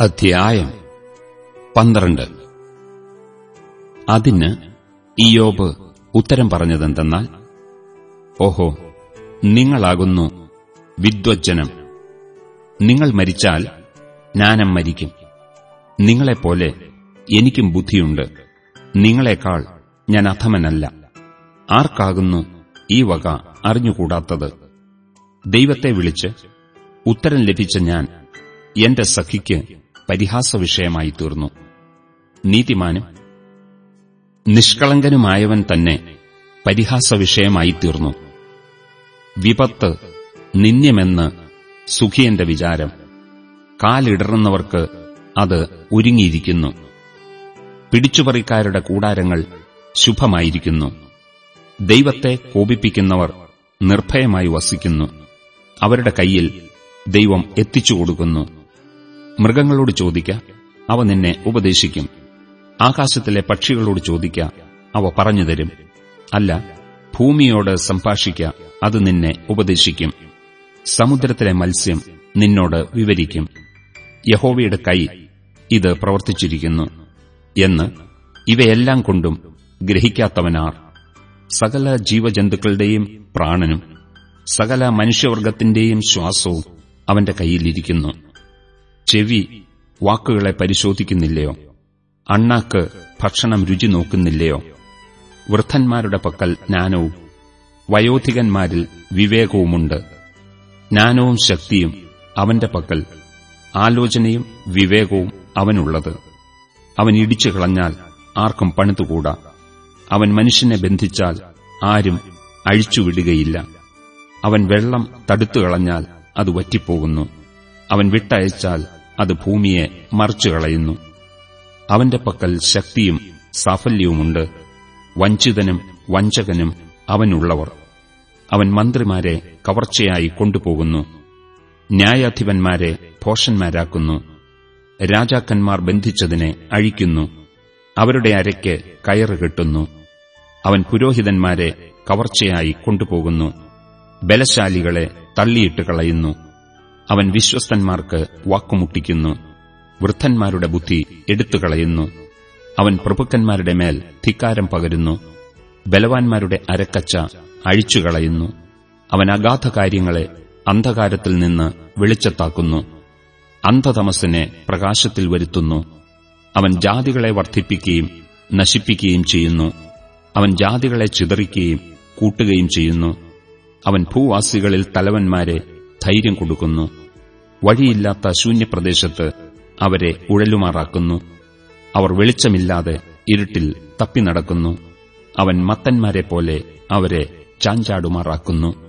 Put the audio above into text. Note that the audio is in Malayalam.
അധ്യായം പന്ത്രണ്ട്. അതിന് ഇയോബ് ഉത്തരം പറഞ്ഞതെന്തെന്നാൽ ഓഹോ നിങ്ങളാകുന്നു വിദ്വജ്ജനം. നിങ്ങൾ മരിച്ചാൽ ജ്ഞാനം മരിക്കും. നിങ്ങളെപ്പോലെ എനിക്കും ബുദ്ധിയുണ്ട്. നിങ്ങളെക്കാൾ ഞാൻ അധമനല്ല. ആർക്കാകുന്നു ഈ വക അറിഞ്ഞുകൂടാത്തത്? ദൈവത്തെ വിളിച്ച് ഉത്തരം ലഭിച്ച ഞാൻ എന്റെ സഖിക്ക് പരിഹാസവിഷയമായി തീർന്നു. നീതിമാനും നിഷ്കളങ്കനുമായവൻ തന്നെ പരിഹാസ വിഷയമായി തീർന്നു. വിപത്ത് നിന്യമെന്ന് സുഖിയന്റെ വിചാരം. കാലിടറുന്നവർക്ക് അത് ഒരുങ്ങിയിരിക്കുന്നു. പിടിച്ചുപറിക്കാരുടെ കൂടാരങ്ങൾ ശുഭമായിരിക്കുന്നു. ദൈവത്തെ കോപിപ്പിക്കുന്നവർ നിർഭയമായി വസിക്കുന്നു. അവരുടെ കയ്യിൽ ദൈവം എത്തിച്ചുകൊടുക്കുന്നു. മൃഗങ്ങളോട് ചോദിക്ക അവ നിന്നെ ഉപദേശിക്കും. ആകാശത്തിലെ പക്ഷികളോട് ചോദിക്ക അവ പറഞ്ഞുതരും അല്ല ഭൂമിയോട് സംഭാഷിക്ക അത് നിന്നെ ഉപദേശിക്കും. സമുദ്രത്തിലെ മത്സ്യം നിന്നോട് വിവരിക്കും. യഹോവയുടെ കൈ ഇത് പ്രവർത്തിച്ചിരിക്കുന്നു എന്ന് ഇവയെല്ലാം കൊണ്ടും ഗ്രഹിക്കാത്തവനാർ. സകല ജീവജന്തുക്കളുടെയും പ്രാണനും സകല മനുഷ്യവർഗത്തിന്റെയും ശ്വാസവും അവന്റെ കൈയിലിരിക്കുന്നു ചെവി വാക്കുകളെ പരിശോധിക്കുന്നില്ലയോ? അണ്ണാക്ക് ഭക്ഷണം രുചി നോക്കുന്നില്ലയോ? വൃദ്ധന്മാരുടെ പക്കൽ ജ്ഞാനവും വയോധികന്മാരിൽ വിവേകവുമുണ്ട്. ജ്ഞാനവും ശക്തിയും അവന്റെ പക്കൽ ആലോചനയും വിവേകവും അവനുള്ളത്. അവൻ ഇടിച്ചു കളഞ്ഞാൽ ആർക്കും പണിതുകൂടാ. അവൻ മനുഷ്യനെ ബന്ധിച്ചാൽ ആരും അഴിച്ചുവിടുകയില്ല. അവൻ വെള്ളം തടുത്തുകളഞ്ഞാൽ അത് വറ്റിപ്പോകുന്നു. അവൻ വിട്ടയച്ചാൽ അത് ഭൂമിയെ മറിച്ചുകളയുന്നു. അവന്റെ പക്കൽ ശക്തിയും സാഫല്യവുമുണ്ട്. വഞ്ചിതനും വഞ്ചകനും അവനുള്ളവർ. അവൻ മന്ത്രിമാരെ കവർച്ചയായി കൊണ്ടുപോകുന്നു. ന്യായാധിപന്മാരെ ഭോഷന്മാരാക്കുന്നു. രാജാക്കന്മാർ ബന്ധിച്ചതിനെ അഴിക്കുന്നു. അവരുടെ അരയ്ക്ക് കയറ് കെട്ടുന്നു. അവൻ പുരോഹിതന്മാരെ കവർച്ചയായി കൊണ്ടുപോകുന്നു. ബലശാലികളെ തള്ളിയിട്ട് കളയുന്നു. അവൻ വിശ്വസ്തന്മാർക്ക് വാക്കുമുട്ടിക്കുന്നു വൃദ്ധന്മാരുടെ ബുദ്ധി എടുത്തുകളയുന്നു. അവൻ പ്രഭുക്കന്മാരുടെ മേൽ ധിക്കാരം പകരുന്നു ബലവാന്മാരുടെ അരക്കച്ച അഴിച്ചുകളയുന്നു. അവൻ അഗാധ കാര്യങ്ങളെ അന്ധകാരത്തിൽ നിന്ന് വെളിച്ചത്താക്കുന്നു അന്ധതമസിനെ പ്രകാശത്തിൽ വരുത്തുന്നു. അവൻ ജാതികളെ വർദ്ധിപ്പിക്കുകയും നശിപ്പിക്കുകയും ചെയ്യുന്നു. അവൻ ജാതികളെ ചിതറിക്കുകയും കൂട്ടുകയും ചെയ്യുന്നു. അവൻ ഭൂവാസികളിൽ തലവന്മാരെ ധൈര്യം കൊടുക്കുന്നു. വഴിയില്ലാത്ത ശൂന്യപ്രദേശത്ത് അവരെ ഉഴലുമാറാക്കുന്നു. അവർ വെളിച്ചമില്ലാതെ ഇരുട്ടിൽ തപ്പി നടക്കുന്നു. അവൻ മത്തന്മാരെ പോലെ അവരെ ചാഞ്ചാടുമാറാക്കുന്നു.